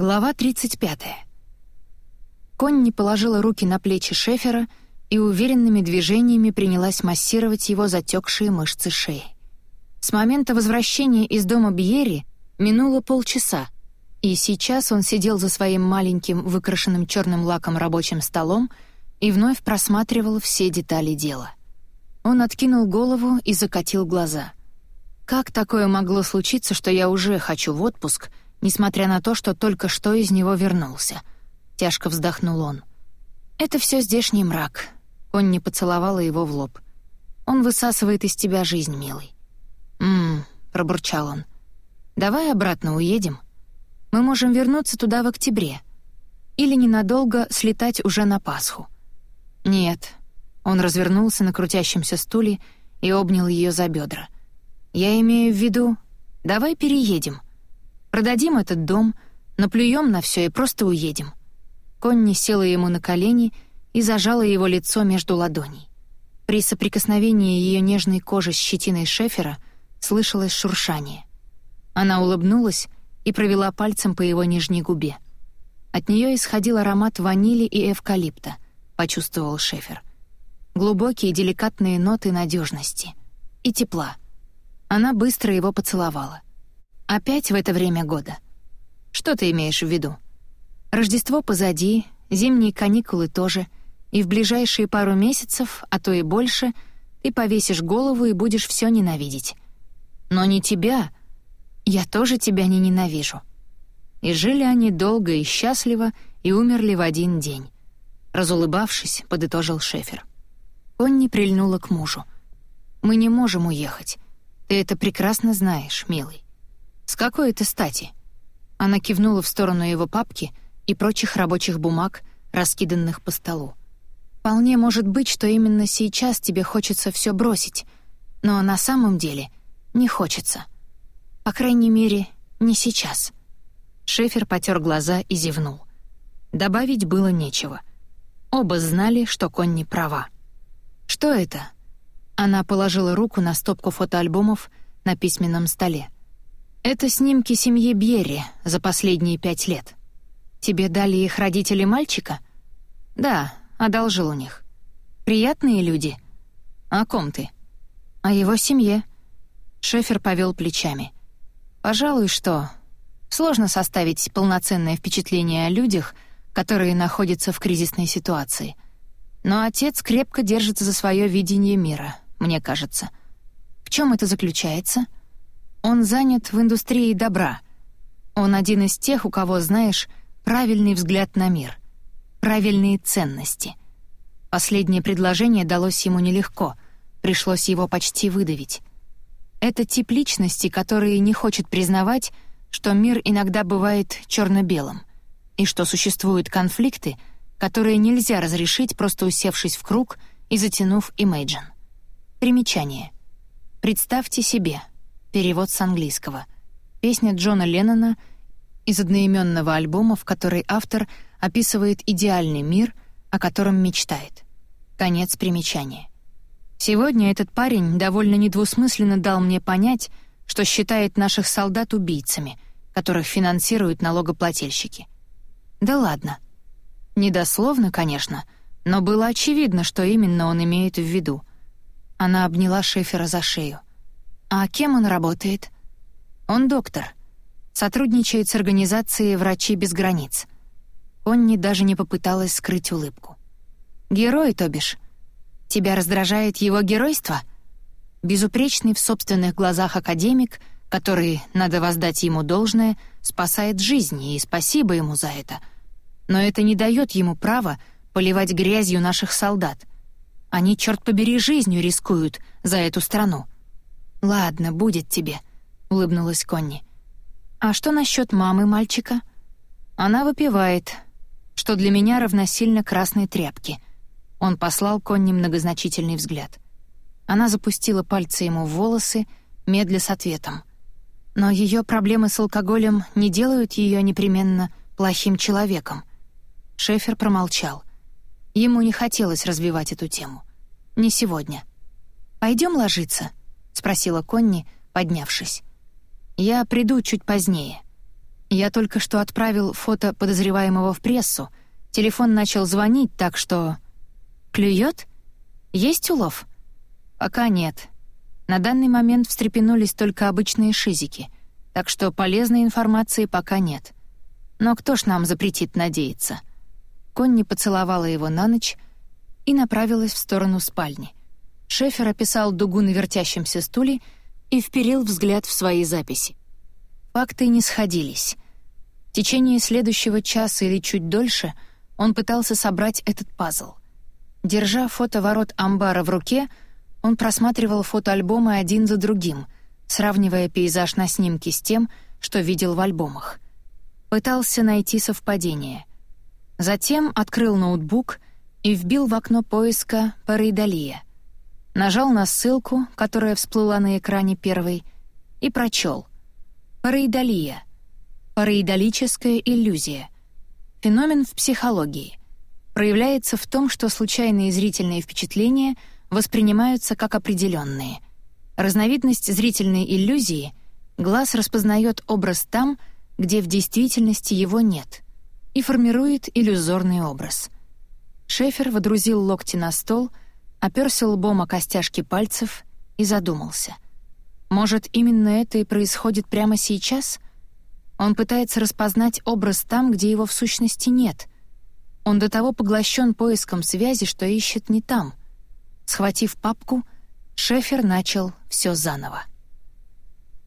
Глава 35. Конни положила руки на плечи Шефера и уверенными движениями принялась массировать его затекшие мышцы шеи. С момента возвращения из дома Бьерри минуло полчаса, и сейчас он сидел за своим маленьким, выкрашенным черным лаком рабочим столом и вновь просматривал все детали дела. Он откинул голову и закатил глаза. «Как такое могло случиться, что я уже хочу в отпуск, несмотря на то, что только что из него вернулся?» Тяжко вздохнул он. «Это все здешний мрак». Конни поцеловала его в лоб. «Он высасывает из тебя жизнь, милый». «М-м», пробурчал он. «Давай обратно уедем. Мы можем вернуться туда в октябре. Или ненадолго слетать уже на Пасху». «Нет». Он развернулся на крутящемся стуле и обнял ее за бедра. «Я имею в виду, давай переедем. Продадим этот дом, наплюем на все и просто уедем. Конни села ему на колени и зажала его лицо между ладоней. При соприкосновении ее нежной кожи с щетиной Шефера слышалось шуршание. Она улыбнулась и провела пальцем по его нижней губе. От нее исходил аромат ванили и эвкалипта, почувствовал Шефер. Глубокие деликатные ноты надежности и тепла. Она быстро его поцеловала. Опять в это время года. Что ты имеешь в виду? Рождество позади, зимние каникулы тоже, и в ближайшие пару месяцев, а то и больше, ты повесишь голову и будешь все ненавидеть. Но не тебя. Я тоже тебя не ненавижу. И жили они долго и счастливо, и умерли в один день. Разулыбавшись, подытожил Шефер. Конни прильнула к мужу. «Мы не можем уехать. Ты это прекрасно знаешь, милый». «С какой это стати?» Она кивнула в сторону его папки — и прочих рабочих бумаг, раскиданных по столу. Вполне может быть, что именно сейчас тебе хочется все бросить, но на самом деле не хочется. По крайней мере, не сейчас. Шефер потер глаза и зевнул. Добавить было нечего. Оба знали, что Конни права. «Что это?» Она положила руку на стопку фотоальбомов на письменном столе. «Это снимки семьи Бьерри за последние пять лет. Тебе дали их родители мальчика? Да, одолжил у них. Приятные люди. О ком ты? О его семье. Шефер повел плечами. Пожалуй, что сложно составить полноценное впечатление о людях, которые находятся в кризисной ситуации. Но отец крепко держится за свое видение мира, мне кажется. В чем это заключается? Он занят в индустрии добра. Он один из тех, у кого, знаешь, правильный взгляд на мир, правильные ценности. Последнее предложение далось ему нелегко, пришлось его почти выдавить. Это тип личности, который не хочет признавать, что мир иногда бывает черно-белым, и что существуют конфликты, которые нельзя разрешить, просто усевшись в круг и затянув имейджин. Примечание. Представьте себе. Перевод с английского. Песня Джона Леннона — из одноименного альбома, в который автор описывает идеальный мир, о котором мечтает. Конец примечания. Сегодня этот парень довольно недвусмысленно дал мне понять, что считает наших солдат убийцами, которых финансируют налогоплательщики. Да ладно. Недословно, конечно, но было очевидно, что именно он имеет в виду. Она обняла Шефера за шею. «А кем он работает?» «Он доктор», сотрудничает с организацией «Врачи без границ». Конни даже не попыталась скрыть улыбку. «Герой, то бишь. Тебя раздражает его геройство?» Безупречный в собственных глазах академик, который, надо воздать ему должное, спасает жизни, и спасибо ему за это. Но это не дает ему права поливать грязью наших солдат. Они, черт побери, жизнью рискуют за эту страну. «Ладно, будет тебе», — улыбнулась Конни. «А что насчет мамы мальчика?» «Она выпивает, что для меня равносильно красной тряпке». Он послал Конни многозначительный взгляд. Она запустила пальцы ему в волосы, медля с ответом. Но ее проблемы с алкоголем не делают ее непременно плохим человеком. Шефер промолчал. Ему не хотелось развивать эту тему. Не сегодня. Пойдем ложиться?» — спросила Конни, поднявшись. «Я приду чуть позднее». Я только что отправил фото подозреваемого в прессу. Телефон начал звонить, так что... Клюет? Есть улов? Пока нет. На данный момент встрепенулись только обычные шизики, так что полезной информации пока нет. Но кто ж нам запретит надеяться? Конни поцеловала его на ночь и направилась в сторону спальни. Шефер описал дугу на вертящемся стуле и вперил взгляд в свои записи. Факты не сходились. В течение следующего часа или чуть дольше он пытался собрать этот пазл. Держа фото ворот амбара в руке, он просматривал фотоальбомы один за другим, сравнивая пейзаж на снимке с тем, что видел в альбомах. Пытался найти совпадение. Затем открыл ноутбук и вбил в окно поиска «Параидалия». Нажал на ссылку, которая всплыла на экране первой, и прочел — Параидолия. Параидолическая иллюзия. Феномен в психологии. Проявляется в том, что случайные зрительные впечатления воспринимаются как определенные. Разновидность зрительной иллюзии — глаз распознает образ там, где в действительности его нет, и формирует иллюзорный образ. Шефер водрузил локти на стол, оперся лбом о костяшки пальцев и задумался — может, именно это и происходит прямо сейчас? Он пытается распознать образ там, где его в сущности нет. Он до того поглощен поиском связи, что ищет не там. Схватив папку, Шефер начал все заново.